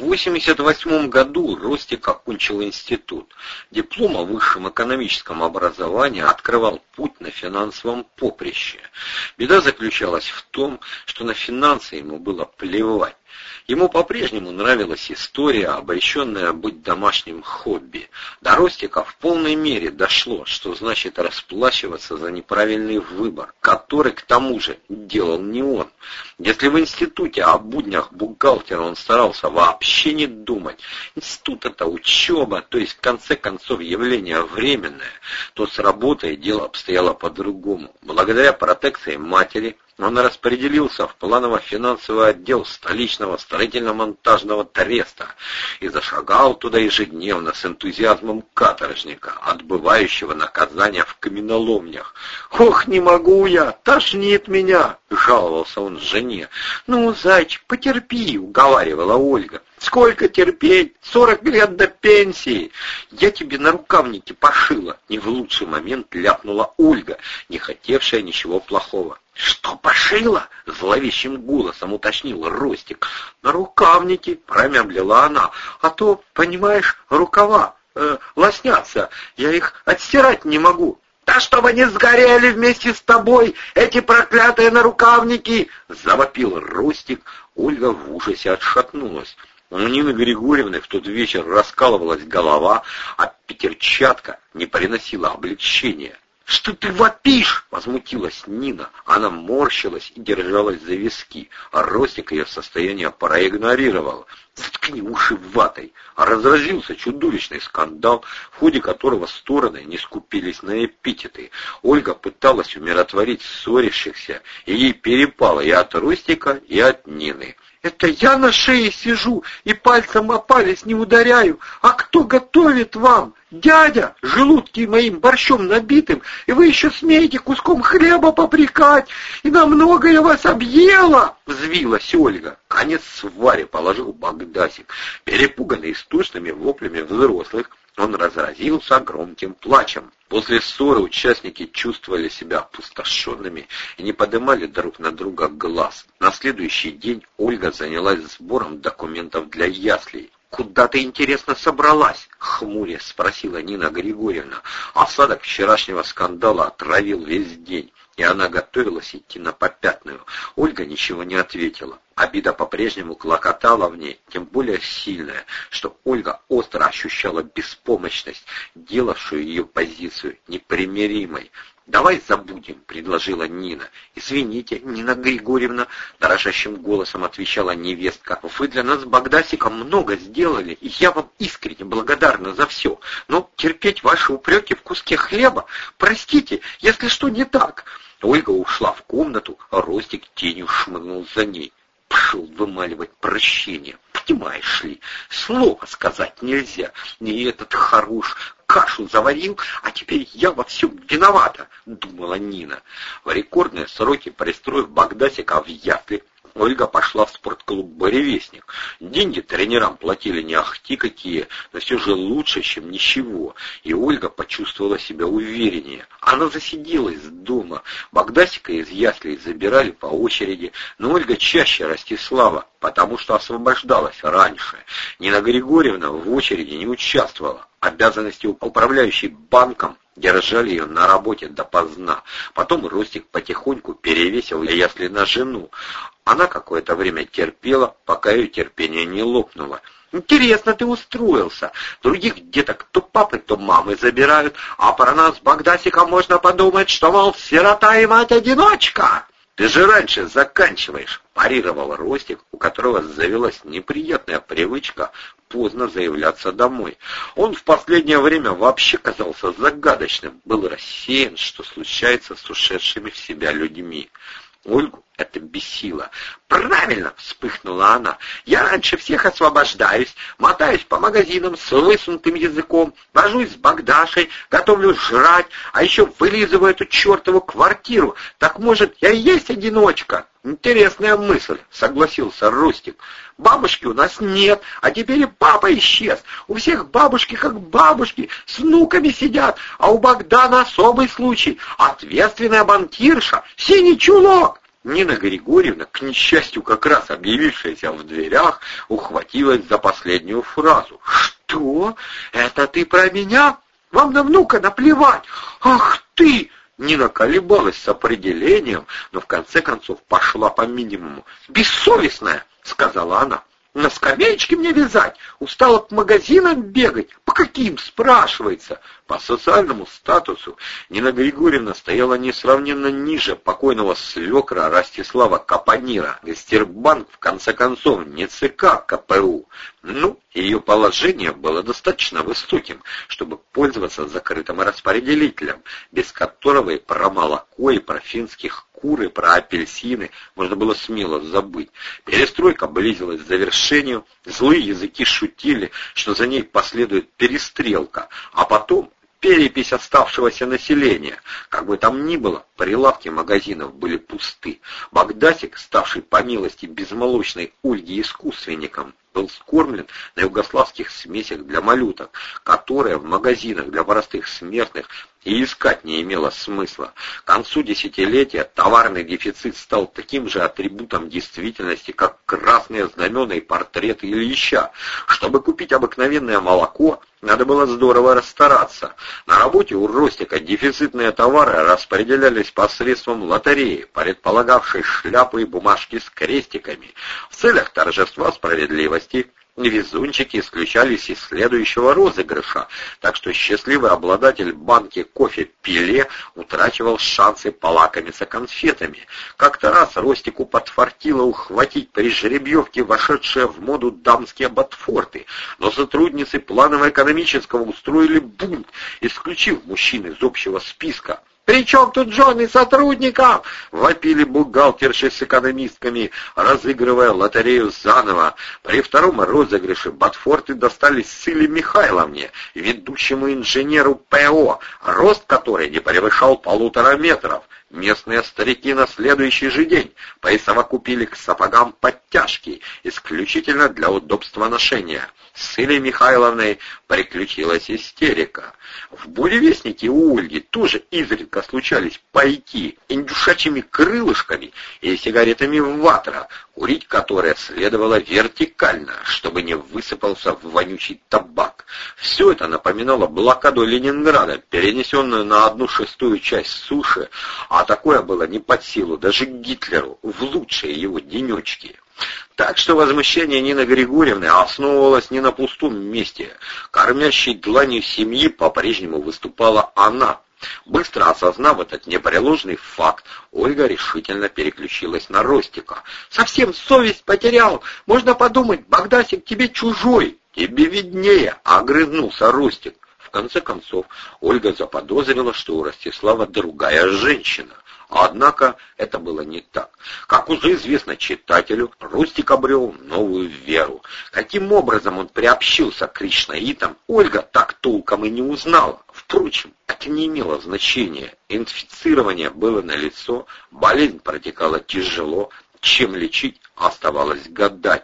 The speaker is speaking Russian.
В 1988 году Ростик окончил институт. Диплом о высшем экономическом образовании открывал путь на финансовом поприще. Беда заключалась в том, что на финансы ему было плевать. Ему по-прежнему нравилась история, обреченная быть домашним хобби. До Ростика в полной мере дошло, что значит расплачиваться за неправильный выбор, который, к тому же, делал не он. Если в институте о буднях бухгалтера он старался вообще не думать, институт это учеба, то есть в конце концов явление временное, то с работой дело обстояло по-другому. Благодаря протекции матери, он распределился в планово-финансовый отдел столичного строительно-монтажного треста и зашагал туда ежедневно с энтузиазмом каторжника, отбывающего наказания в каменоломнях. «Ох, не могу я! Тошнит меня!» — жаловался он жене. «Ну, зайчик, потерпи!» — уговаривала Ольга. Сколько терпеть? Сорок лет до пенсии. Я тебе на рукавнике пошила. Не в лучший момент ляпнула Ольга, не хотевшая ничего плохого. «Что пошила?» — зловещим голосом уточнил Ростик. «На рукавнике», — промямлила она. «А то, понимаешь, рукава э, лоснятся. Я их отстирать не могу». «Да чтобы не сгорели вместе с тобой эти проклятые нарукавники!» — завопил Ростик. Ольга в ужасе отшатнулась. У Нины Григорьевны в тот вечер раскалывалась голова, а петерчатка не приносила облегчения. «Что ты вопишь?» — возмутилась Нина. Она морщилась и держалась за виски, а Ростик ее состояние проигнорировал. «Заткни уши ватой!» А разразился чудовищный скандал, в ходе которого стороны не скупились на эпитеты. Ольга пыталась умиротворить ссорившихся, и ей перепало и от Ростика, и от Нины. Это я на шее сижу и пальцем о палец не ударяю. А кто готовит вам? Дядя, желудки моим борщом набитым, и вы еще смеете куском хлеба попрекать, и намного я вас объела!» Взвилась Ольга. Конец сваре положил Богдасик, перепуганный истошными воплями взрослых, он разразился громким плачем. После ссоры участники чувствовали себя опустошенными и не поднимали друг на друга глаз. На следующий день Ольга занялась сбором документов для яслей. «Куда ты, интересно, собралась?» — хмуря спросила Нина Григорьевна. Осадок вчерашнего скандала отравил весь день и она готовилась идти на попятную. Ольга ничего не ответила. Обида по-прежнему клокотала в ней, тем более сильная, что Ольга остро ощущала беспомощность, делавшую ее позицию непримиримой. «Давай забудем», — предложила Нина. «Извините, Нина Григорьевна», — дрожащим голосом отвечала невестка. «Вы для нас с Богдасиком много сделали, и я вам искренне благодарна за все. Но терпеть ваши упреки в куске хлеба, простите, если что не так». Ольга ушла в комнату, а Ростик тенью шмыгнул за ней. Пошел вымаливать прощение. Понимаешь ли, слова сказать нельзя. Не этот хорош кашу заварил, а теперь я во всем виновата, думала Нина. В рекордные сроки пристроив Богдасика в ясли, Ольга пошла в спортклуб «Боревестник». Деньги тренерам платили не ахти какие, но все же лучше, чем ничего. И Ольга почувствовала себя увереннее. Она засиделась дома. Богдасика из яслей забирали по очереди, но Ольга чаще Ростислава, потому что освобождалась раньше. Нина Григорьевна в очереди не участвовала. Обязанности управляющей банком держали ее на работе допоздна. Потом Ростик потихоньку перевесил ясли на жену. Она какое-то время терпела, пока ее терпение не лопнуло. Интересно ты устроился. Других деток то папы, то мамы забирают, а про нас с Богдасиком можно подумать, что, мол, сирота и мать-одиночка. Ты же раньше заканчиваешь, парировал Ростик, у которого завелась неприятная привычка поздно заявляться домой. Он в последнее время вообще казался загадочным, был рассеян, что случается с ушедшими в себя людьми. Ольгу это бесило. «Правильно!» — вспыхнула она. «Я раньше всех освобождаюсь, мотаюсь по магазинам с высунутым языком, вожусь с Богдашей, готовлю жрать, а еще вылизываю эту чертову квартиру. Так, может, я и есть одиночка?» «Интересная мысль», — согласился Рустик. «Бабушки у нас нет, а теперь и папа исчез. У всех бабушки как бабушки, с внуками сидят, а у Богдана особый случай. Ответственная банкирша, синий чулок». Нина Григорьевна, к несчастью, как раз объявившаяся в дверях, ухватилась за последнюю фразу. «Что? Это ты про меня? Вам на внука наплевать! Ах ты!» Нина колебалась с определением, но в конце концов пошла по минимуму. «Бессовестная!» — сказала она. На скамеечке мне вязать, устала к магазинам бегать. По каким, спрашивается? По социальному статусу Нина Григорьевна стояла несравненно ниже покойного свекра Ростислава Капанира. Гастербанк, в конце концов, не ЦК КПУ. Ну, ее положение было достаточно высоким, чтобы пользоваться закрытым распределителем, без которого и про молоко, и про финских куры, про апельсины можно было смело забыть. Перестройка близилась к завершению, злые языки шутили, что за ней последует перестрелка, а потом перепись оставшегося населения. Как бы там ни было, прилавки магазинов были пусты. Багдасик, ставший по милости безмолочной Ольги искусственником, был скормлен на югославских смесях для малюток, которые в магазинах для простых смертных и искать не имело смысла. К концу десятилетия товарный дефицит стал таким же атрибутом действительности, как красные знамена и портреты Ильича. Чтобы купить обыкновенное молоко, надо было здорово расстараться. На работе у Ростика дефицитные товары распределялись посредством лотереи, предполагавшей шляпы и бумажки с крестиками. В целях торжества справедливости Везунчики исключались из следующего розыгрыша, так что счастливый обладатель банки кофе Пиле утрачивал шансы полакомиться конфетами. Как-то раз Ростику подфартило ухватить при жеребьевке вошедшие в моду дамские ботфорты, но сотрудницы планово-экономического устроили бунт, исключив мужчин из общего списка. «При чем тут жены сотрудников?» — вопили бухгалтерши с экономистками, разыгрывая лотерею заново. При втором розыгрыше Батфорты достались Силе Михайловне, ведущему инженеру ПО, рост которой не превышал полутора метров. Местные старики на следующий же день присовокупили к сапогам подтяжки, исключительно для удобства ношения. С Илей Михайловной приключилась истерика. В буревестнике у Ольги тоже изредка случались пайки индюшачьими крылышками и сигаретами ватра, курить которые следовало вертикально, чтобы не высыпался в вонючий табак. Все это напоминало блокаду Ленинграда, перенесенную на одну шестую часть суши, а такое было не под силу даже Гитлеру в лучшие его денечки. Так что возмущение Нины Григорьевны основывалось не на пустом месте. Кормящей дланью семьи по-прежнему выступала она. Быстро осознав этот непреложный факт, Ольга решительно переключилась на Ростика. «Совсем совесть потерял! Можно подумать, Богдасик тебе чужой!» «Тебе виднее!» — огрызнулся Ростик. В конце концов, Ольга заподозрила, что у Ростислава другая женщина. Однако это было не так. Как уже известно читателю, Рустик обрел новую веру. Каким образом он приобщился к кришнаитам, Ольга так толком и не узнала. Впрочем, это не имело значения. Инфицирование было налицо, болезнь протекала тяжело, чем лечить оставалось гадать.